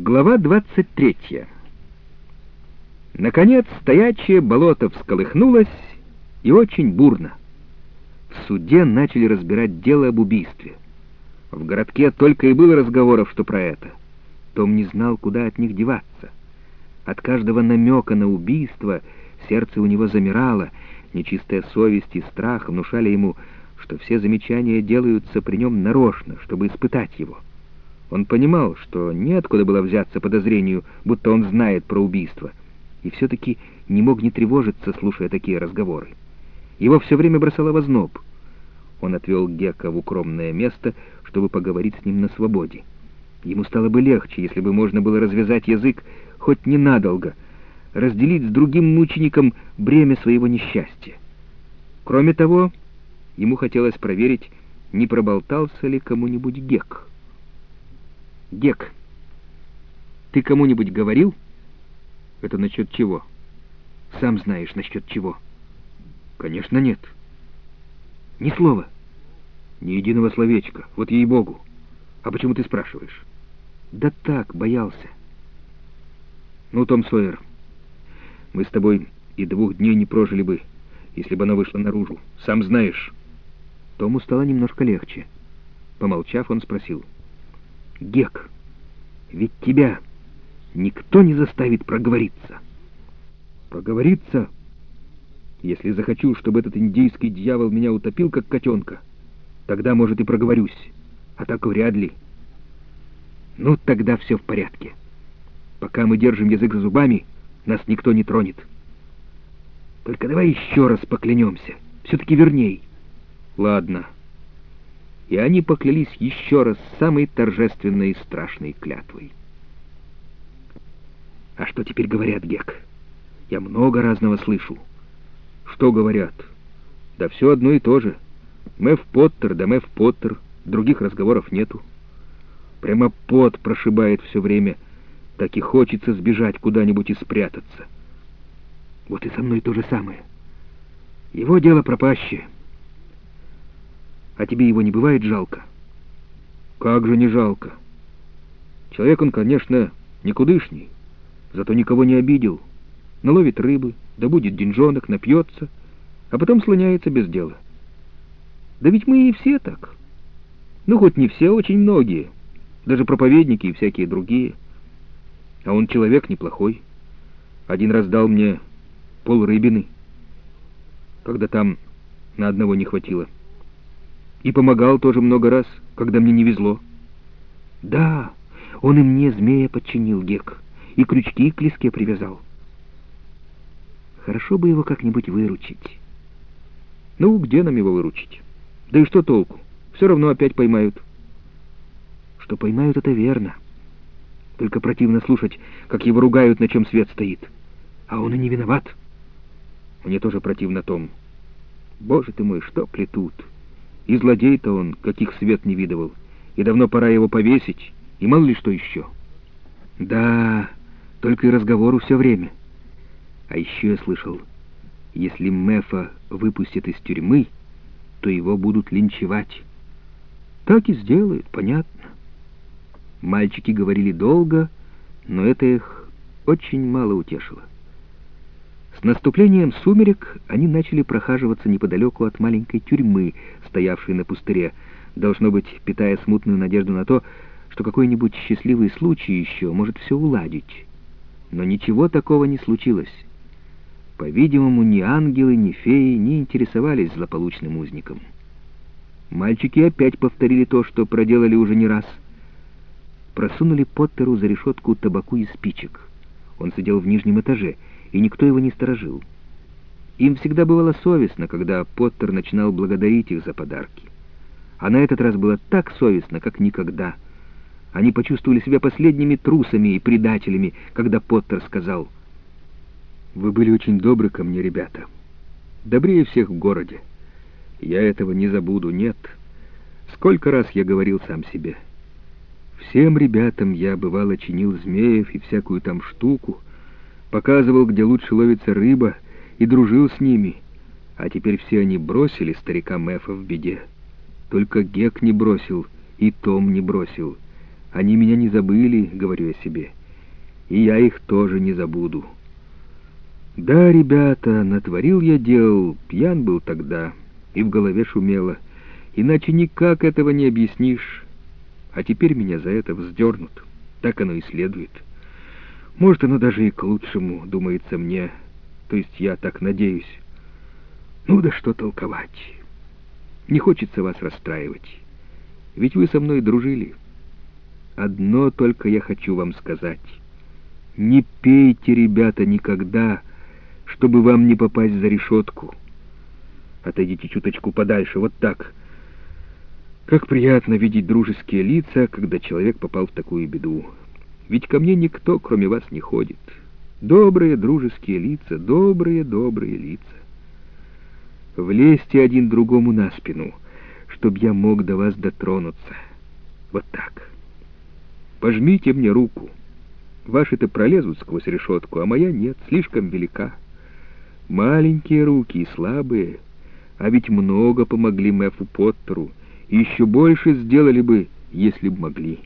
Глава 23. Наконец, стоячее болото всколыхнулось и очень бурно. В суде начали разбирать дело об убийстве. В городке только и было разговоров, что про это. Том не знал, куда от них деваться. От каждого намека на убийство сердце у него замирало, нечистая совесть и страх внушали ему, что все замечания делаются при нем нарочно, чтобы испытать его. Он понимал, что неоткуда было взяться подозрению, будто он знает про убийство, и все-таки не мог не тревожиться, слушая такие разговоры. Его все время бросало в озноб. Он отвел Гека в укромное место, чтобы поговорить с ним на свободе. Ему стало бы легче, если бы можно было развязать язык хоть ненадолго, разделить с другим мучеником бремя своего несчастья. Кроме того, ему хотелось проверить, не проболтался ли кому-нибудь Гек. Гек, ты кому-нибудь говорил? Это насчет чего? Сам знаешь, насчет чего. Конечно, нет. Ни слова. Ни единого словечка. Вот ей-богу. А почему ты спрашиваешь? Да так, боялся. Ну, Том Сойер, мы с тобой и двух дней не прожили бы, если бы она вышла наружу. Сам знаешь. Тому стало немножко легче. Помолчав, он спросил — Гек, ведь тебя никто не заставит проговориться. Проговориться? Если захочу, чтобы этот индийский дьявол меня утопил, как котенка, тогда, может, и проговорюсь, а так вряд ли. Ну, тогда все в порядке. Пока мы держим язык за зубами, нас никто не тронет. Только давай еще раз поклянемся, все-таки верней. Ладно и они поклялись еще раз самой торжественной и страшной клятвой. А что теперь говорят, Гек? Я много разного слышу. Что говорят? Да все одно и то же. Мэв Поттер, да Мэв Поттер. Других разговоров нету. Прямо пот прошибает все время. Так и хочется сбежать куда-нибудь и спрятаться. Вот и со мной то же самое. Его дело пропащее. А тебе его не бывает жалко? Как же не жалко? Человек он, конечно, никудышний, зато никого не обидел. Наловит рыбы, добудет деньжонок, напьется, а потом слоняется без дела. Да ведь мы и все так. Ну, хоть не все, очень многие. Даже проповедники и всякие другие. А он человек неплохой. Один раз дал мне пол рыбины, когда там на одного не хватило. И помогал тоже много раз, когда мне не везло. Да, он и мне змея подчинил, Гек, и крючки к леске привязал. Хорошо бы его как-нибудь выручить. Ну, где нам его выручить? Да и что толку? Все равно опять поймают. Что поймают, это верно. Только противно слушать, как его ругают, на чем свет стоит. А он и не виноват. Мне тоже противно, Том. Боже ты мой, что плетут!» И злодей-то он, каких свет не видывал. И давно пора его повесить, и мало ли что еще. Да, только и разговору все время. А еще я слышал, если Мефа выпустят из тюрьмы, то его будут линчевать. Так и сделают, понятно. Мальчики говорили долго, но это их очень мало утешило. С наступлением сумерек они начали прохаживаться неподалеку от маленькой тюрьмы, стоявшей на пустыре, должно быть, питая смутную надежду на то, что какой-нибудь счастливый случай еще может все уладить. Но ничего такого не случилось. По-видимому, ни ангелы, ни феи не интересовались злополучным узником. Мальчики опять повторили то, что проделали уже не раз. Просунули Поттеру за решетку табаку и спичек. Он сидел в нижнем этаже — и никто его не сторожил. Им всегда бывало совестно, когда Поттер начинал благодарить их за подарки. А на этот раз было так совестно, как никогда. Они почувствовали себя последними трусами и предателями, когда Поттер сказал, «Вы были очень добры ко мне, ребята. Добрее всех в городе. Я этого не забуду, нет. Сколько раз я говорил сам себе. Всем ребятам я, бывало, чинил змеев и всякую там штуку, показывал, где лучше ловится рыба, и дружил с ними. А теперь все они бросили старика Мэфа в беде. Только Гек не бросил, и Том не бросил. Они меня не забыли, говорю я себе, и я их тоже не забуду. Да, ребята, натворил я дел, пьян был тогда, и в голове шумело. Иначе никак этого не объяснишь. А теперь меня за это вздернут. Так оно и следует. Может, оно даже и к лучшему, думается мне. То есть я так надеюсь. Ну да что толковать. Не хочется вас расстраивать. Ведь вы со мной дружили. Одно только я хочу вам сказать. Не пейте, ребята, никогда, чтобы вам не попасть за решетку. Отойдите чуточку подальше, вот так. Как приятно видеть дружеские лица, когда человек попал в такую беду. Ведь ко мне никто, кроме вас, не ходит. Добрые дружеские лица, добрые, добрые лица. Влезьте один другому на спину, чтоб я мог до вас дотронуться. Вот так. Пожмите мне руку. Ваши-то пролезут сквозь решетку, а моя нет, слишком велика. Маленькие руки и слабые, а ведь много помогли Мэфу Поттеру, и еще больше сделали бы, если б могли».